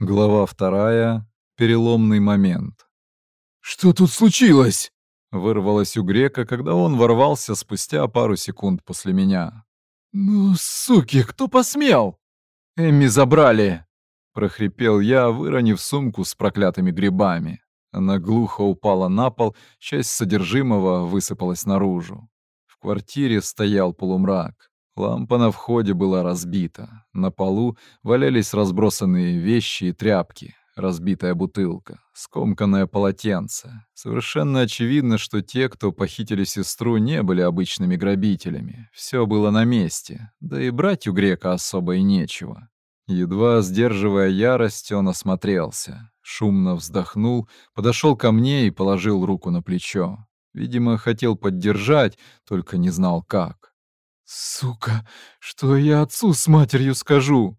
Глава вторая. Переломный момент. «Что тут случилось?» — вырвалось у Грека, когда он ворвался спустя пару секунд после меня. «Ну, суки, кто посмел?» «Эмми забрали!» — прохрипел я, выронив сумку с проклятыми грибами. Она глухо упала на пол, часть содержимого высыпалась наружу. В квартире стоял полумрак. Лампа на входе была разбита. На полу валялись разбросанные вещи и тряпки, разбитая бутылка, скомканное полотенце. Совершенно очевидно, что те, кто похитили сестру, не были обычными грабителями. Все было на месте, да и брать у грека особо и нечего. Едва сдерживая ярость, он осмотрелся, шумно вздохнул, подошел ко мне и положил руку на плечо. Видимо, хотел поддержать, только не знал как. «Сука, что я отцу с матерью скажу?»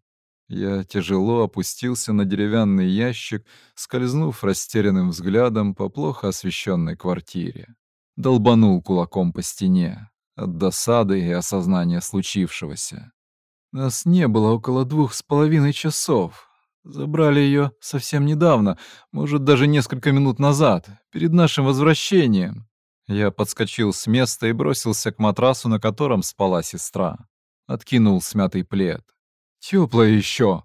Я тяжело опустился на деревянный ящик, скользнув растерянным взглядом по плохо освещенной квартире. Долбанул кулаком по стене от досады и осознания случившегося. Нас не было около двух с половиной часов. Забрали ее совсем недавно, может, даже несколько минут назад, перед нашим возвращением. Я подскочил с места и бросился к матрасу, на котором спала сестра. Откинул смятый плед. «Тепло еще!»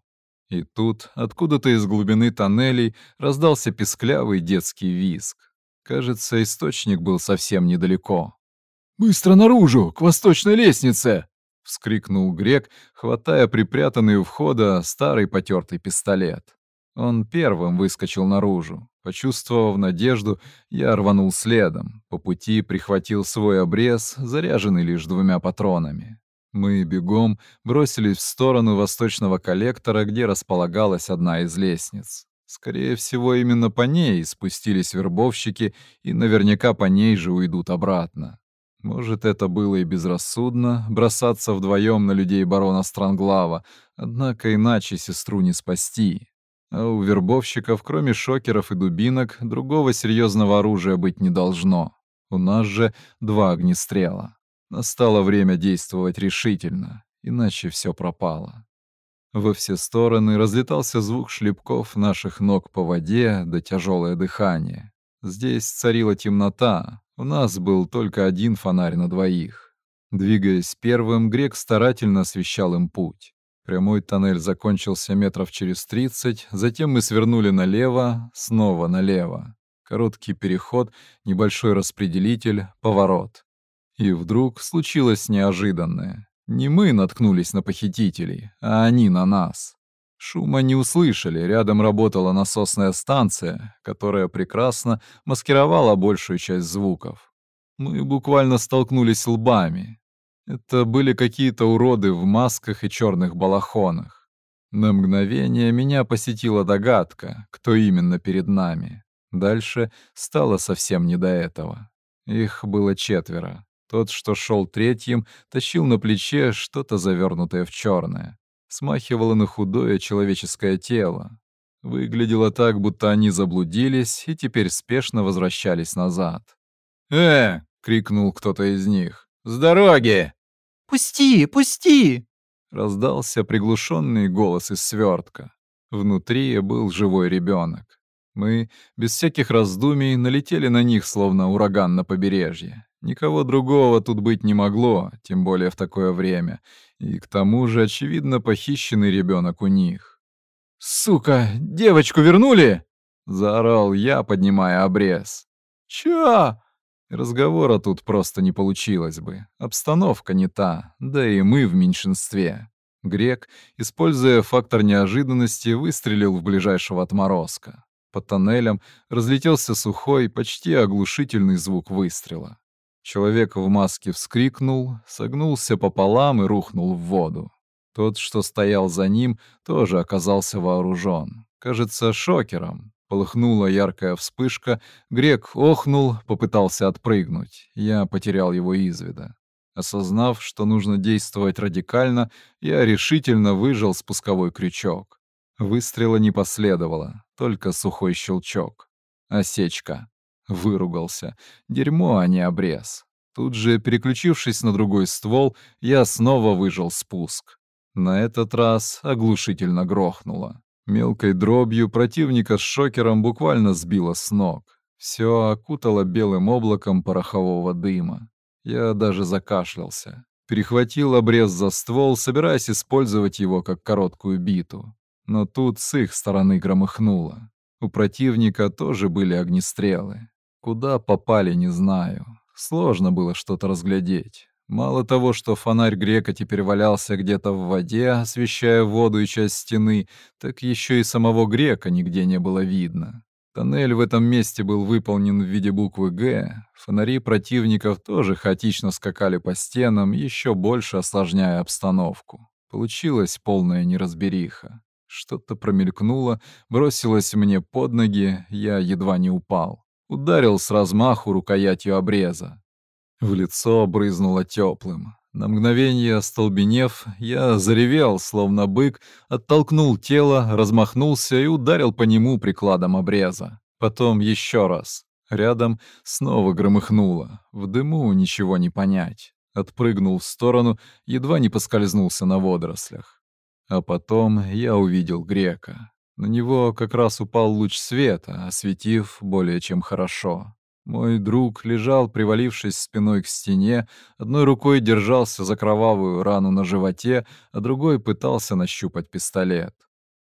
И тут, откуда-то из глубины тоннелей, раздался песклявый детский визг. Кажется, источник был совсем недалеко. «Быстро наружу, к восточной лестнице!» — вскрикнул грек, хватая припрятанный у входа старый потертый пистолет. Он первым выскочил наружу, почувствовав надежду, я рванул следом. По пути прихватил свой обрез, заряженный лишь двумя патронами. Мы бегом бросились в сторону восточного коллектора, где располагалась одна из лестниц. Скорее всего, именно по ней спустились вербовщики, и наверняка по ней же уйдут обратно. Может, это было и безрассудно бросаться вдвоем на людей барона Странглава, однако иначе сестру не спасти. Э, у вербовщиков, кроме шокеров и дубинок, другого серьезного оружия быть не должно. У нас же два огнестрела. Настало время действовать решительно, иначе все пропало. Во все стороны разлетался звук шлепков наших ног по воде да тяжелое дыхание. Здесь царила темнота, у нас был только один фонарь на двоих. Двигаясь первым, грек старательно освещал им путь. Прямой тоннель закончился метров через 30, затем мы свернули налево, снова налево. Короткий переход, небольшой распределитель, поворот. И вдруг случилось неожиданное. Не мы наткнулись на похитителей, а они на нас. Шума не услышали, рядом работала насосная станция, которая прекрасно маскировала большую часть звуков. Мы буквально столкнулись лбами. Это были какие-то уроды в масках и черных балахонах. На мгновение меня посетила догадка, кто именно перед нами. Дальше стало совсем не до этого. Их было четверо. Тот, что шел третьим, тащил на плече что-то завернутое в черное. Смахивало на худое человеческое тело. Выглядело так, будто они заблудились и теперь спешно возвращались назад. «Э!» — крикнул кто-то из них. С дороги!» «Пусти! Пусти!» Раздался приглушенный голос из свертка. Внутри был живой ребенок. Мы, без всяких раздумий, налетели на них, словно ураган на побережье. Никого другого тут быть не могло, тем более в такое время. И к тому же, очевидно, похищенный ребенок у них. «Сука! Девочку вернули!» — заорал я, поднимая обрез. «Чё?» Разговора тут просто не получилось бы. Обстановка не та, да и мы в меньшинстве. Грек, используя фактор неожиданности, выстрелил в ближайшего отморозка. По тоннелям разлетелся сухой, почти оглушительный звук выстрела. Человек в маске вскрикнул, согнулся пополам и рухнул в воду. Тот, что стоял за ним, тоже оказался вооружен. Кажется, шокером, Полыхнула яркая вспышка, Грек охнул, попытался отпрыгнуть. Я потерял его из вида. Осознав, что нужно действовать радикально, я решительно выжал спусковой крючок. Выстрела не последовало, только сухой щелчок. Осечка. Выругался. Дерьмо, а не обрез. Тут же, переключившись на другой ствол, я снова выжал спуск. На этот раз оглушительно грохнуло. Мелкой дробью противника с шокером буквально сбило с ног. Все окутало белым облаком порохового дыма. Я даже закашлялся. Перехватил обрез за ствол, собираясь использовать его как короткую биту. Но тут с их стороны громыхнуло. У противника тоже были огнестрелы. Куда попали, не знаю. Сложно было что-то разглядеть. Мало того, что фонарь грека теперь валялся где-то в воде, освещая воду и часть стены, так еще и самого грека нигде не было видно. Тоннель в этом месте был выполнен в виде буквы «Г». Фонари противников тоже хаотично скакали по стенам, еще больше осложняя обстановку. Получилась полная неразбериха. Что-то промелькнуло, бросилось мне под ноги, я едва не упал. Ударил с размаху рукоятью обреза. В лицо брызнуло теплым. На мгновение остолбенев, я заревел, словно бык, оттолкнул тело, размахнулся и ударил по нему прикладом обреза. Потом еще раз. Рядом снова громыхнуло. В дыму ничего не понять. Отпрыгнул в сторону, едва не поскользнулся на водорослях. А потом я увидел грека. На него как раз упал луч света, осветив более чем хорошо. Мой друг лежал, привалившись спиной к стене, одной рукой держался за кровавую рану на животе, а другой пытался нащупать пистолет.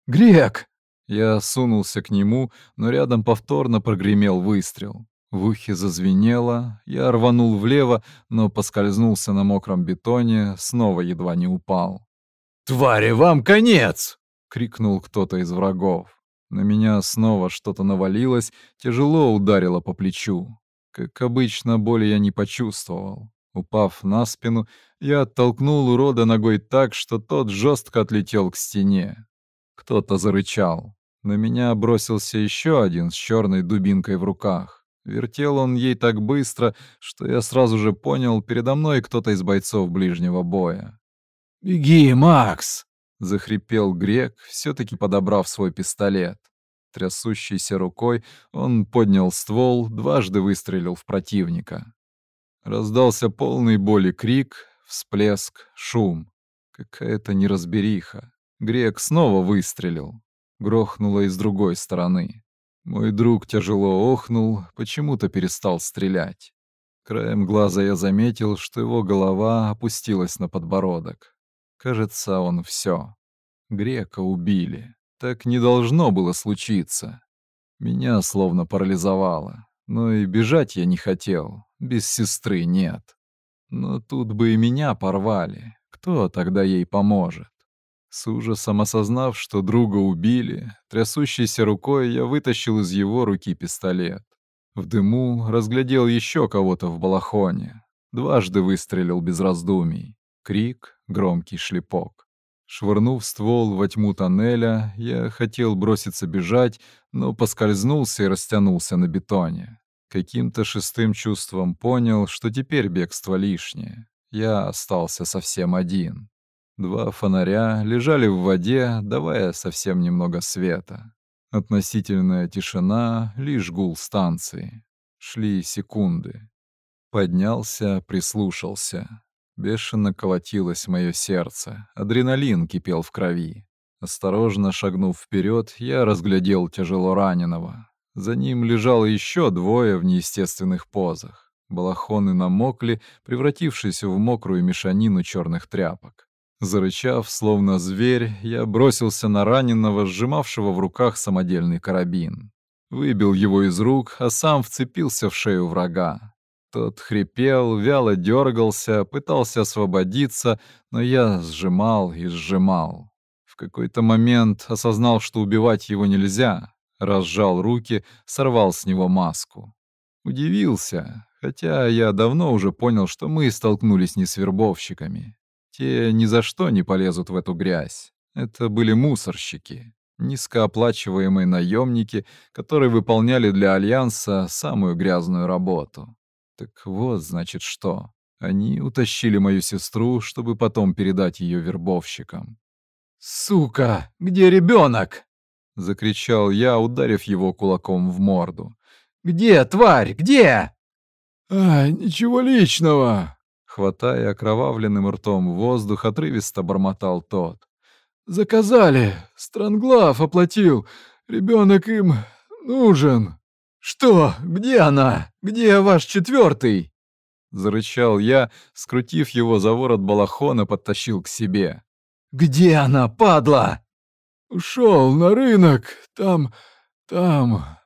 «Грек!» Я сунулся к нему, но рядом повторно прогремел выстрел. В ухе зазвенело, я рванул влево, но поскользнулся на мокром бетоне, снова едва не упал. «Твари, вам конец!» — крикнул кто-то из врагов. На меня снова что-то навалилось, тяжело ударило по плечу. Как обычно, боли я не почувствовал. Упав на спину, я оттолкнул урода ногой так, что тот жестко отлетел к стене. Кто-то зарычал. На меня бросился еще один с черной дубинкой в руках. Вертел он ей так быстро, что я сразу же понял, передо мной кто-то из бойцов ближнего боя. «Беги, Макс!» — захрипел грек, все-таки подобрав свой пистолет. Трясущейся рукой он поднял ствол, дважды выстрелил в противника. Раздался полный боли крик, всплеск, шум. Какая-то неразбериха. Грек снова выстрелил. Грохнуло и с другой стороны. Мой друг тяжело охнул, почему-то перестал стрелять. Краем глаза я заметил, что его голова опустилась на подбородок. Кажется, он все. Грека убили. Так не должно было случиться. Меня словно парализовало. Но и бежать я не хотел. Без сестры нет. Но тут бы и меня порвали. Кто тогда ей поможет? С ужасом осознав, что друга убили, трясущейся рукой я вытащил из его руки пистолет. В дыму разглядел еще кого-то в балахоне. Дважды выстрелил без раздумий крик, громкий шлепок. Швырнув ствол во тьму тоннеля, я хотел броситься бежать, но поскользнулся и растянулся на бетоне. Каким-то шестым чувством понял, что теперь бегство лишнее. Я остался совсем один. Два фонаря лежали в воде, давая совсем немного света. Относительная тишина, лишь гул станции. Шли секунды. Поднялся, прислушался. Бешено колотилось мое сердце, адреналин кипел в крови. Осторожно шагнув вперед, я разглядел тяжело раненого. За ним лежало еще двое в неестественных позах. Балахоны намокли, превратившись в мокрую мешанину черных тряпок. Зарычав, словно зверь, я бросился на раненого, сжимавшего в руках самодельный карабин. Выбил его из рук, а сам вцепился в шею врага. Тот хрипел, вяло дергался, пытался освободиться, но я сжимал и сжимал. В какой-то момент осознал, что убивать его нельзя, разжал руки, сорвал с него маску. Удивился, хотя я давно уже понял, что мы столкнулись не с вербовщиками. Те ни за что не полезут в эту грязь. Это были мусорщики, низкооплачиваемые наемники, которые выполняли для Альянса самую грязную работу. Так вот, значит, что. Они утащили мою сестру, чтобы потом передать ее вербовщикам. «Сука! Где ребенок?» — закричал я, ударив его кулаком в морду. «Где, тварь, где?» «А, ничего личного!» Хватая окровавленным ртом воздух, отрывисто бормотал тот. «Заказали! Странглав оплатил! Ребенок им нужен!» «Что? Где она? Где ваш четвертый?» Зарычал я, скрутив его за ворот балахона, подтащил к себе. «Где она, падла?» «Ушел на рынок. Там... там...»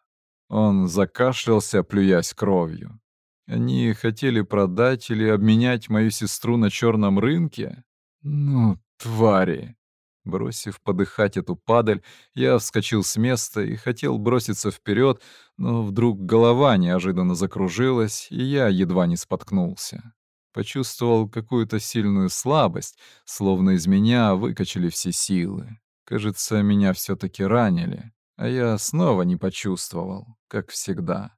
Он закашлялся, плюясь кровью. «Они хотели продать или обменять мою сестру на черном рынке? Ну, твари!» Бросив подыхать эту падаль, я вскочил с места и хотел броситься вперед, но вдруг голова неожиданно закружилась, и я едва не споткнулся. Почувствовал какую-то сильную слабость, словно из меня выкачали все силы. Кажется, меня все-таки ранили, а я снова не почувствовал, как всегда.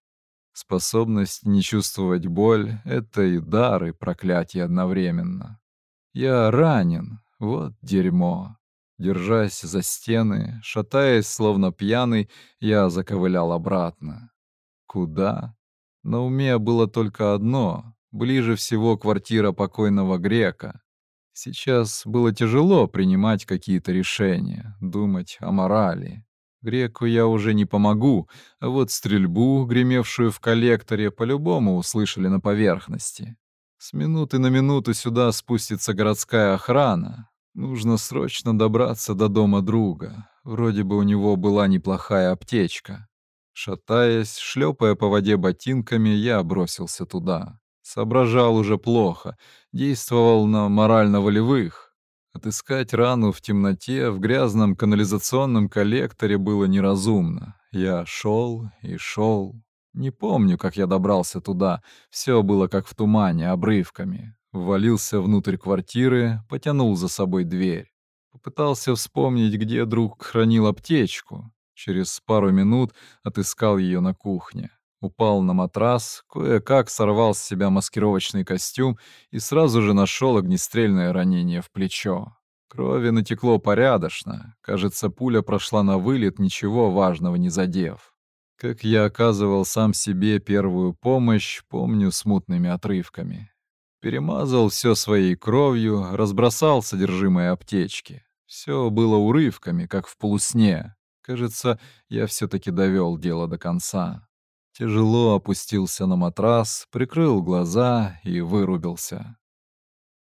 Способность не чувствовать боль — это и дар, и проклятие одновременно. Я ранен, вот дерьмо. Держась за стены, шатаясь, словно пьяный, я заковылял обратно. Куда? На уме было только одно — ближе всего квартира покойного грека. Сейчас было тяжело принимать какие-то решения, думать о морали. Греку я уже не помогу, а вот стрельбу, гремевшую в коллекторе, по-любому услышали на поверхности. С минуты на минуту сюда спустится городская охрана, Нужно срочно добраться до дома друга. Вроде бы у него была неплохая аптечка. Шатаясь, шлепая по воде ботинками, я бросился туда. Соображал уже плохо, действовал на морально-волевых. Отыскать рану в темноте в грязном канализационном коллекторе было неразумно. Я шел и шел. Не помню, как я добрался туда, все было как в тумане, обрывками ввалился внутрь квартиры, потянул за собой дверь. Попытался вспомнить, где друг хранил аптечку. Через пару минут отыскал ее на кухне. Упал на матрас, кое-как сорвал с себя маскировочный костюм и сразу же нашел огнестрельное ранение в плечо. Крови натекло порядочно. Кажется, пуля прошла на вылет, ничего важного не задев. Как я оказывал сам себе первую помощь, помню смутными отрывками перемазал все своей кровью, разбросал содержимое аптечки. Все было урывками, как в полусне. Кажется, я все-таки довел дело до конца. Тяжело опустился на матрас, прикрыл глаза и вырубился.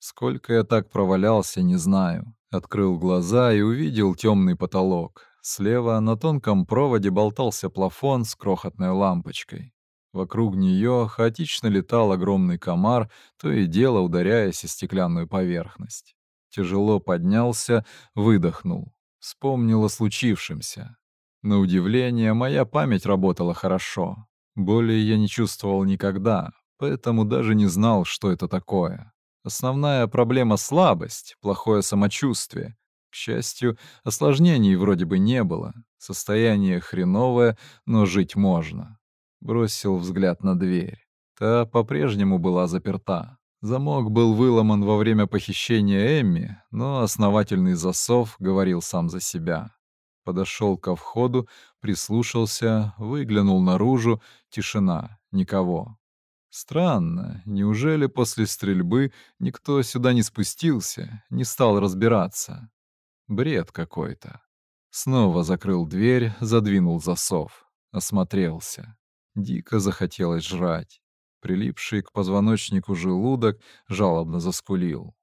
Сколько я так провалялся, не знаю. Открыл глаза и увидел темный потолок. Слева на тонком проводе болтался плафон с крохотной лампочкой. Вокруг нее хаотично летал огромный комар, то и дело ударяясь о стеклянную поверхность. Тяжело поднялся, выдохнул. Вспомнил о случившемся. На удивление, моя память работала хорошо. Боли я не чувствовал никогда, поэтому даже не знал, что это такое. Основная проблема — слабость, плохое самочувствие. К счастью, осложнений вроде бы не было. Состояние хреновое, но жить можно бросил взгляд на дверь. Та по-прежнему была заперта. Замок был выломан во время похищения Эмми, но основательный засов говорил сам за себя. Подошел ко входу, прислушался, выглянул наружу. Тишина. Никого. Странно, неужели после стрельбы никто сюда не спустился, не стал разбираться? Бред какой-то. Снова закрыл дверь, задвинул засов, осмотрелся. Дико захотелось жрать. Прилипший к позвоночнику желудок жалобно заскулил.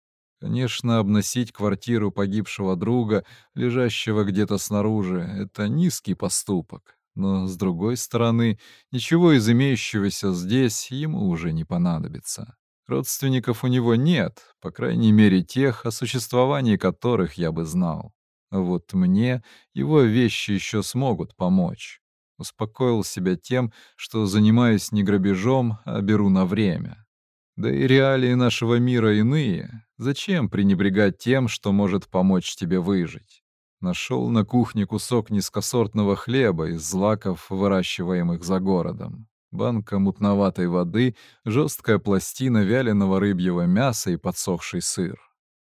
Конечно, обносить квартиру погибшего друга, лежащего где-то снаружи, это низкий поступок. Но, с другой стороны, ничего из имеющегося здесь ему уже не понадобится. Родственников у него нет, по крайней мере тех, о существовании которых я бы знал. А Вот мне его вещи еще смогут помочь успокоил себя тем, что занимаюсь не грабежом, а беру на время. Да и реалии нашего мира иные. Зачем пренебрегать тем, что может помочь тебе выжить? Нашел на кухне кусок низкосортного хлеба из злаков, выращиваемых за городом. Банка мутноватой воды, жесткая пластина вяленого рыбьего мяса и подсохший сыр.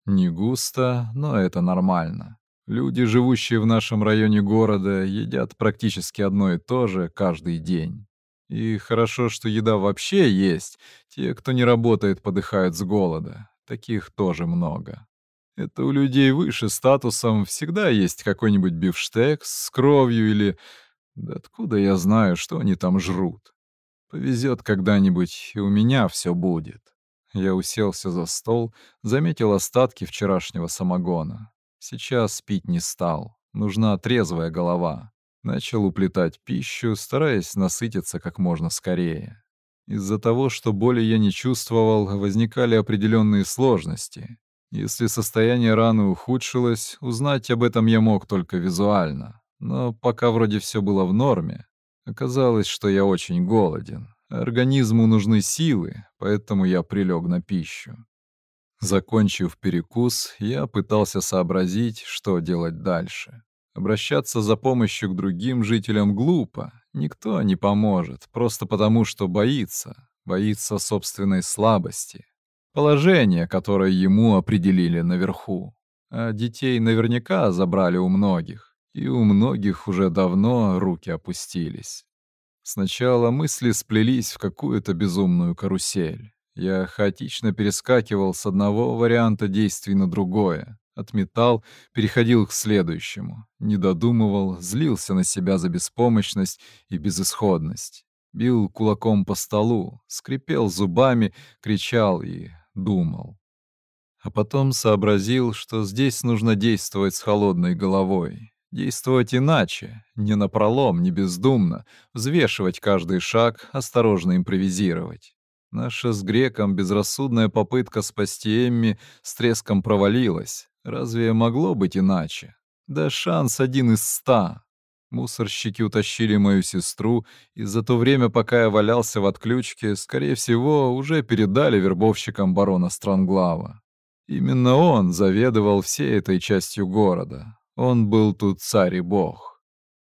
Не густо, но это нормально. Люди, живущие в нашем районе города, едят практически одно и то же каждый день. И хорошо, что еда вообще есть. Те, кто не работает, подыхают с голода. Таких тоже много. Это у людей выше статусом всегда есть какой-нибудь бифштекс с кровью или... Да откуда я знаю, что они там жрут? Повезет когда-нибудь, и у меня все будет. Я уселся за стол, заметил остатки вчерашнего самогона. Сейчас спить не стал. Нужна трезвая голова. Начал уплетать пищу, стараясь насытиться как можно скорее. Из-за того, что боли я не чувствовал, возникали определенные сложности. Если состояние раны ухудшилось, узнать об этом я мог только визуально. Но пока вроде все было в норме, оказалось, что я очень голоден. Организму нужны силы, поэтому я прилег на пищу. Закончив перекус, я пытался сообразить, что делать дальше. Обращаться за помощью к другим жителям глупо. Никто не поможет, просто потому что боится. Боится собственной слабости. Положение, которое ему определили наверху. А детей наверняка забрали у многих. И у многих уже давно руки опустились. Сначала мысли сплелись в какую-то безумную карусель. Я хаотично перескакивал с одного варианта действий на другое, отметал, переходил к следующему, не додумывал, злился на себя за беспомощность и безысходность, бил кулаком по столу, скрипел зубами, кричал и думал. А потом сообразил, что здесь нужно действовать с холодной головой, действовать иначе, не напролом, не бездумно, взвешивать каждый шаг, осторожно импровизировать. Наша с греком безрассудная попытка спасти Эмми с треском провалилась. Разве могло быть иначе? Да шанс один из ста. Мусорщики утащили мою сестру, и за то время, пока я валялся в отключке, скорее всего, уже передали вербовщикам барона Странглава. Именно он заведовал всей этой частью города. Он был тут царь и бог.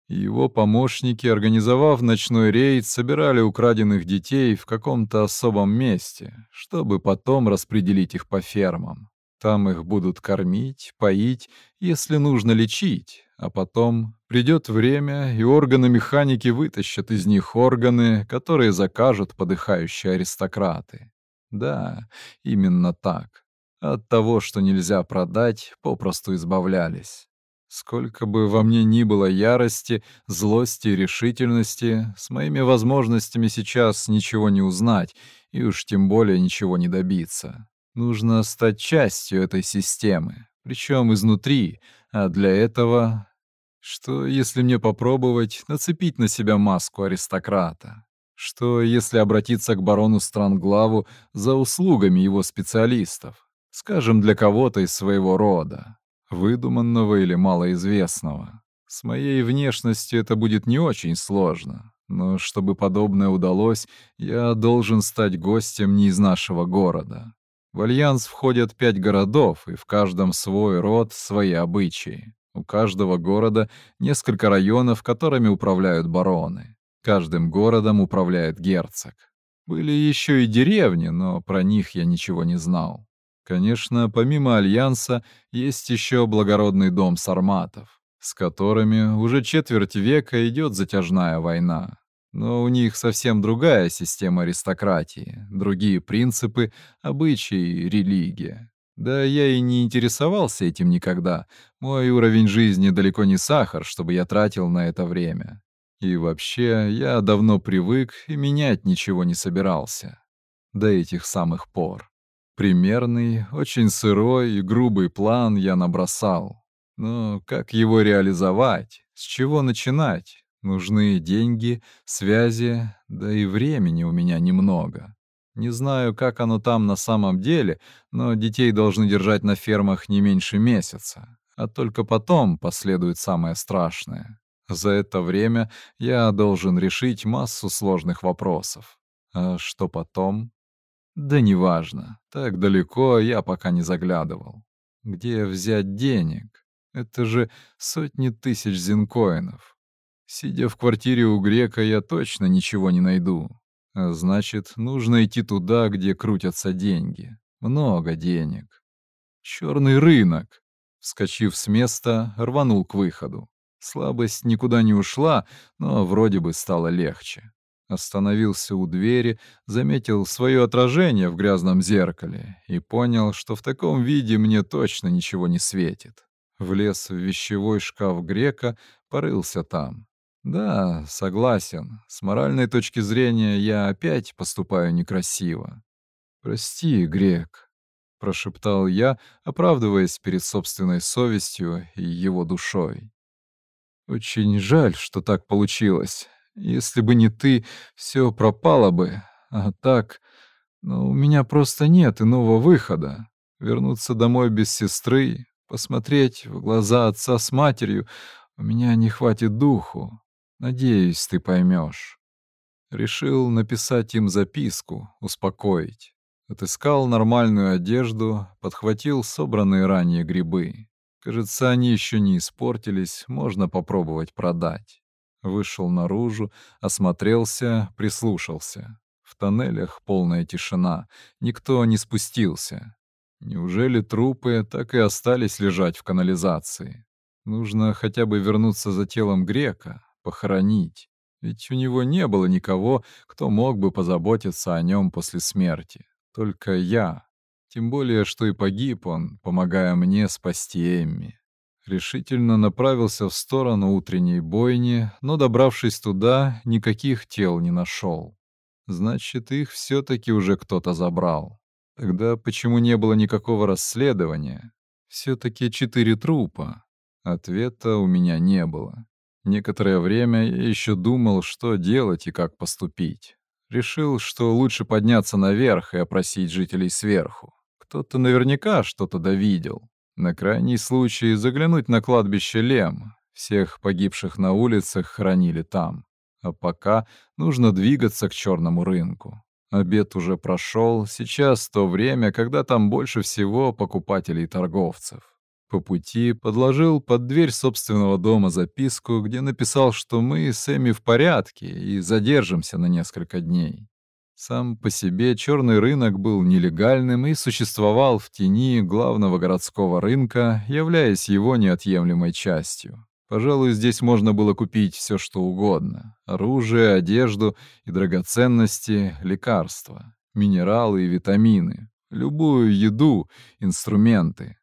Его помощники организовав ночной рейд, собирали украденных детей в каком-то особом месте, чтобы потом распределить их по фермам. Там их будут кормить, поить, если нужно лечить, а потом придет время, и органы механики вытащат из них органы, которые закажут подыхающие аристократы. Да, именно так. От того, что нельзя продать, попросту избавлялись. Сколько бы во мне ни было ярости, злости и решительности, с моими возможностями сейчас ничего не узнать и уж тем более ничего не добиться. Нужно стать частью этой системы, причем изнутри, а для этого... Что, если мне попробовать нацепить на себя маску аристократа? Что, если обратиться к барону Странглаву за услугами его специалистов? Скажем, для кого-то из своего рода. Выдуманного или малоизвестного. С моей внешностью это будет не очень сложно. Но чтобы подобное удалось, я должен стать гостем не из нашего города. В альянс входят пять городов, и в каждом свой род, свои обычаи. У каждого города несколько районов, которыми управляют бароны. Каждым городом управляет герцог. Были еще и деревни, но про них я ничего не знал. Конечно, помимо Альянса есть еще благородный дом сарматов, с которыми уже четверть века идет затяжная война. Но у них совсем другая система аристократии, другие принципы, обычаи, религия. Да я и не интересовался этим никогда. Мой уровень жизни далеко не сахар, чтобы я тратил на это время. И вообще, я давно привык и менять ничего не собирался. До этих самых пор. Примерный, очень сырой и грубый план я набросал. Но как его реализовать? С чего начинать? Нужны деньги, связи, да и времени у меня немного. Не знаю, как оно там на самом деле, но детей должны держать на фермах не меньше месяца. А только потом последует самое страшное. За это время я должен решить массу сложных вопросов. А что потом? Да неважно, так далеко я пока не заглядывал. Где взять денег? Это же сотни тысяч зинкоинов. Сидя в квартире у грека, я точно ничего не найду. А значит, нужно идти туда, где крутятся деньги. Много денег. Черный рынок. Вскочив с места, рванул к выходу. Слабость никуда не ушла, но вроде бы стало легче остановился у двери, заметил свое отражение в грязном зеркале и понял, что в таком виде мне точно ничего не светит. Влез в вещевой шкаф грека, порылся там. Да, согласен, с моральной точки зрения я опять поступаю некрасиво. «Прости, грек», — прошептал я, оправдываясь перед собственной совестью и его душой. «Очень жаль, что так получилось. Если бы не ты, все пропало бы. А так, ну, у меня просто нет иного выхода. Вернуться домой без сестры, посмотреть в глаза отца с матерью, у меня не хватит духу. Надеюсь, ты поймешь. Решил написать им записку, успокоить. Отыскал нормальную одежду, подхватил собранные ранее грибы. Кажется, они еще не испортились, можно попробовать продать вышел наружу, осмотрелся, прислушался. В тоннелях полная тишина, никто не спустился. Неужели трупы так и остались лежать в канализации? Нужно хотя бы вернуться за телом грека, похоронить. Ведь у него не было никого, кто мог бы позаботиться о нем после смерти. Только я. Тем более, что и погиб он, помогая мне спасти Эмми решительно направился в сторону утренней бойни, но, добравшись туда, никаких тел не нашел. Значит, их все-таки уже кто-то забрал. Тогда почему не было никакого расследования? Все-таки четыре трупа. Ответа у меня не было. Некоторое время я еще думал, что делать и как поступить. Решил, что лучше подняться наверх и опросить жителей сверху. Кто-то наверняка что-то довидел. На крайний случай заглянуть на кладбище Лем. Всех погибших на улицах хранили там. А пока нужно двигаться к черному рынку. Обед уже прошел, сейчас то время, когда там больше всего покупателей и торговцев. По пути подложил под дверь собственного дома записку, где написал, что мы с Эми в порядке и задержимся на несколько дней. Сам по себе черный рынок был нелегальным и существовал в тени главного городского рынка, являясь его неотъемлемой частью. Пожалуй, здесь можно было купить все, что угодно. Оружие, одежду и драгоценности, лекарства, минералы и витамины, любую еду, инструменты.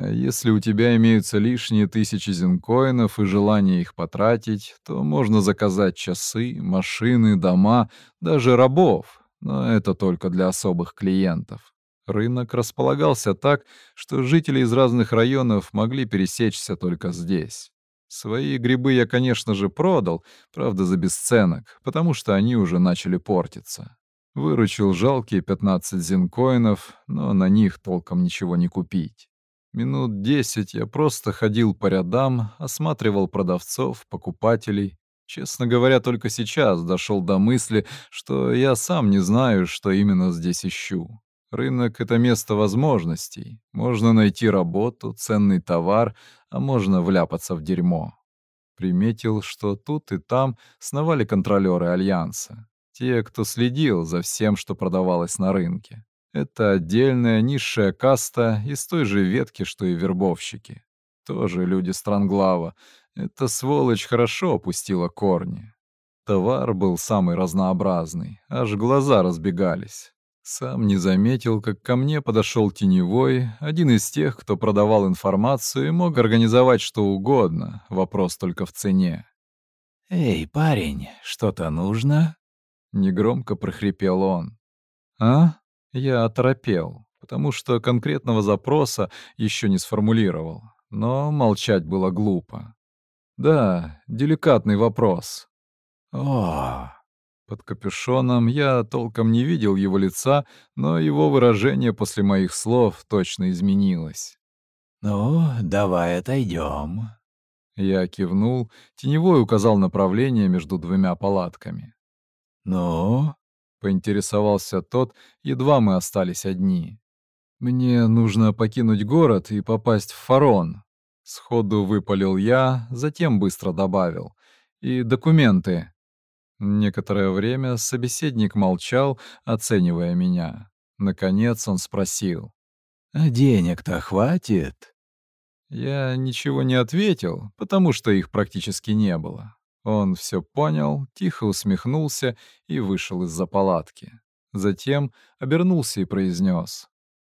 Если у тебя имеются лишние тысячи зинкоинов и желание их потратить, то можно заказать часы, машины, дома, даже рабов, но это только для особых клиентов. Рынок располагался так, что жители из разных районов могли пересечься только здесь. Свои грибы я, конечно же, продал, правда, за бесценок, потому что они уже начали портиться. Выручил жалкие 15 зинкоинов, но на них толком ничего не купить. Минут десять я просто ходил по рядам, осматривал продавцов, покупателей. Честно говоря, только сейчас дошел до мысли, что я сам не знаю, что именно здесь ищу. Рынок — это место возможностей. Можно найти работу, ценный товар, а можно вляпаться в дерьмо. Приметил, что тут и там сновали контролеры Альянса. Те, кто следил за всем, что продавалось на рынке. Это отдельная низшая каста из той же ветки, что и вербовщики. Тоже люди Странглава. Эта сволочь хорошо опустила корни. Товар был самый разнообразный, аж глаза разбегались. Сам не заметил, как ко мне подошел теневой, один из тех, кто продавал информацию и мог организовать что угодно, вопрос только в цене. «Эй, парень, что-то нужно?» Негромко прохрипел он. «А?» Я оторопел, потому что конкретного запроса еще не сформулировал. Но молчать было глупо. Да, деликатный вопрос. О! Под капюшоном я толком не видел его лица, но его выражение после моих слов точно изменилось. «Ну, давай отойдем». Я кивнул, теневой указал направление между двумя палатками. «Ну, — поинтересовался тот, едва мы остались одни. «Мне нужно покинуть город и попасть в Фарон», — сходу выпалил я, затем быстро добавил. «И документы». Некоторое время собеседник молчал, оценивая меня. Наконец он спросил. «А денег-то хватит?» Я ничего не ответил, потому что их практически не было. Он все понял, тихо усмехнулся и вышел из-за палатки. Затем обернулся и произнес.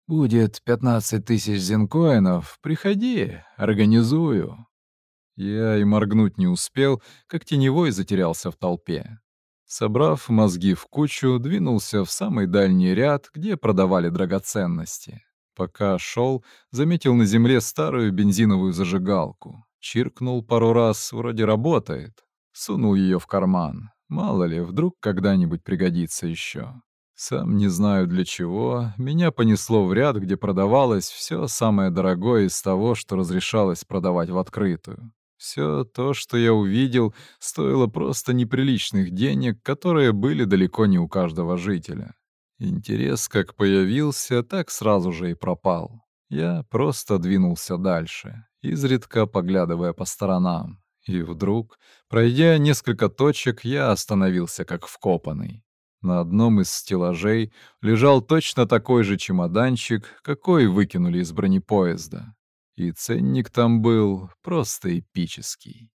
«Будет 15 тысяч зенкоинов, приходи, организую». Я и моргнуть не успел, как теневой затерялся в толпе. Собрав мозги в кучу, двинулся в самый дальний ряд, где продавали драгоценности. Пока шел, заметил на земле старую бензиновую зажигалку. Чиркнул пару раз, вроде работает. Сунул ее в карман. Мало ли, вдруг когда-нибудь пригодится еще. Сам не знаю для чего, меня понесло в ряд, где продавалось все самое дорогое из того, что разрешалось продавать в открытую. Все то, что я увидел, стоило просто неприличных денег, которые были далеко не у каждого жителя. Интерес как появился, так сразу же и пропал. Я просто двинулся дальше, изредка поглядывая по сторонам. И вдруг, пройдя несколько точек, я остановился как вкопанный. На одном из стеллажей лежал точно такой же чемоданчик, какой выкинули из бронепоезда. И ценник там был просто эпический.